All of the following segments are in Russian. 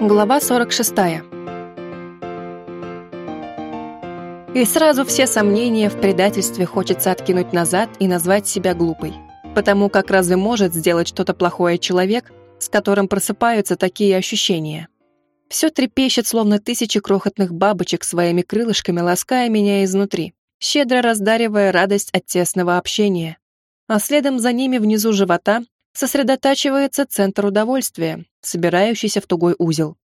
Глава 46. И сразу все сомнения в предательстве хочется откинуть назад и назвать себя глупой. Потому как разве может сделать что-то плохое человек, с которым просыпаются такие ощущения? Все трепещет, словно тысячи крохотных бабочек своими крылышками, лаская меня изнутри, щедро раздаривая радость от тесного общения. А следом за ними внизу живота сосредотачивается центр удовольствия, собирающийся в тугой узел.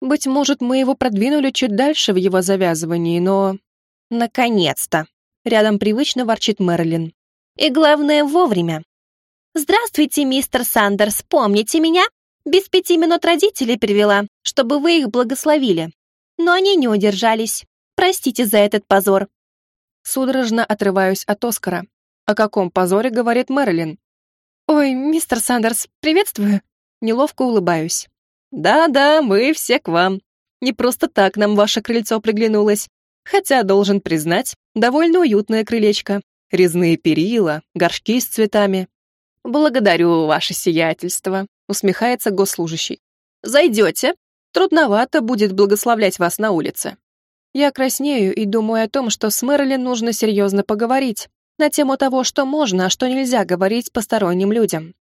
Быть может, мы его продвинули чуть дальше в его завязывании, но... Наконец-то! Рядом привычно ворчит Мэрилин. И главное, вовремя. «Здравствуйте, мистер Сандерс, помните меня? Без пяти минут родителей привела, чтобы вы их благословили. Но они не удержались. Простите за этот позор». Судорожно отрываюсь от Оскара. О каком позоре говорит Мэрилин? «Ой, мистер Сандерс, приветствую!» Неловко улыбаюсь. «Да-да, мы все к вам. Не просто так нам ваше крыльцо приглянулось. Хотя, должен признать, довольно уютное крылечко. Резные перила, горшки с цветами. Благодарю, ваше сиятельство», — усмехается госслужащий. «Зайдете? Трудновато будет благословлять вас на улице». Я краснею и думаю о том, что с Мэрилин нужно серьезно поговорить, на тему того, что можно, а что нельзя говорить посторонним людям.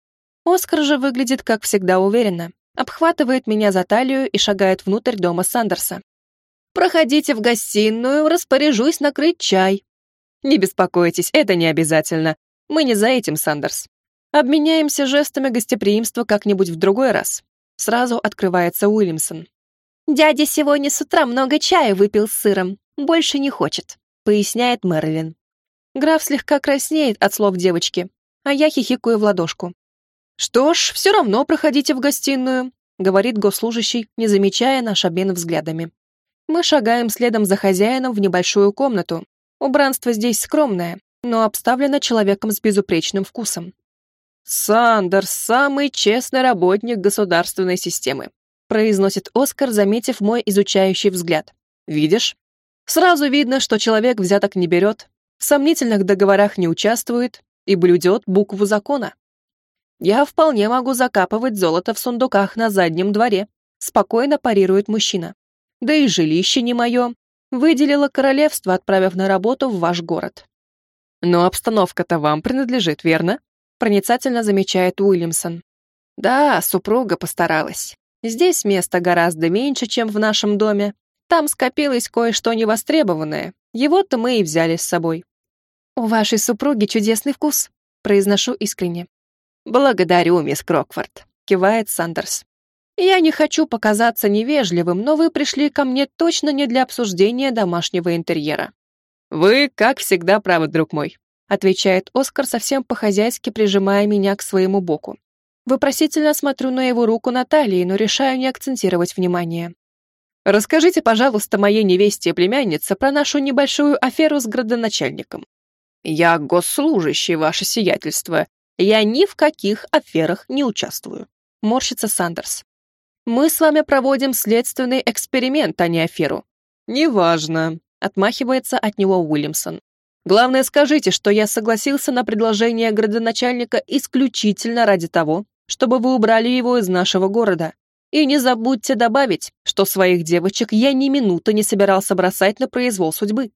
Оскар же выглядит, как всегда, уверенно, обхватывает меня за талию и шагает внутрь дома Сандерса. «Проходите в гостиную, распоряжусь накрыть чай». «Не беспокойтесь, это не обязательно. Мы не за этим, Сандерс. Обменяемся жестами гостеприимства как-нибудь в другой раз». Сразу открывается Уильямсон. «Дядя сегодня с утра много чая выпил с сыром. Больше не хочет», — поясняет Мэрилин. Граф слегка краснеет от слов девочки, а я хихикаю в ладошку. «Что ж, все равно проходите в гостиную», — говорит госслужащий, не замечая наш обмен взглядами. Мы шагаем следом за хозяином в небольшую комнату. Убранство здесь скромное, но обставлено человеком с безупречным вкусом. «Сандерс — самый честный работник государственной системы», произносит Оскар, заметив мой изучающий взгляд. «Видишь? Сразу видно, что человек взяток не берет, в сомнительных договорах не участвует и блюдет букву закона. Я вполне могу закапывать золото в сундуках на заднем дворе, спокойно парирует мужчина. Да и жилище не мое. Выделило королевство, отправив на работу в ваш город. Но обстановка-то вам принадлежит, верно? Проницательно замечает Уильямсон. Да, супруга постаралась. Здесь места гораздо меньше, чем в нашем доме. Там скопилось кое-что невостребованное. Его-то мы и взяли с собой. «У вашей супруги чудесный вкус», — произношу искренне. «Благодарю, мисс Крокфорд», — кивает Сандерс. «Я не хочу показаться невежливым, но вы пришли ко мне точно не для обсуждения домашнего интерьера». «Вы, как всегда, правы, друг мой», — отвечает Оскар, совсем по-хозяйски прижимая меня к своему боку. Вопросительно смотрю на его руку на талии, но решаю не акцентировать внимание. «Расскажите, пожалуйста, моей невесте и племяннице про нашу небольшую аферу с градоначальником. «Я госслужащий, ваше сиятельство. Я ни в каких аферах не участвую», — морщится Сандерс. «Мы с вами проводим следственный эксперимент, а не аферу». «Неважно», — отмахивается от него Уильямсон. «Главное, скажите, что я согласился на предложение градоначальника исключительно ради того, чтобы вы убрали его из нашего города. И не забудьте добавить, что своих девочек я ни минуты не собирался бросать на произвол судьбы.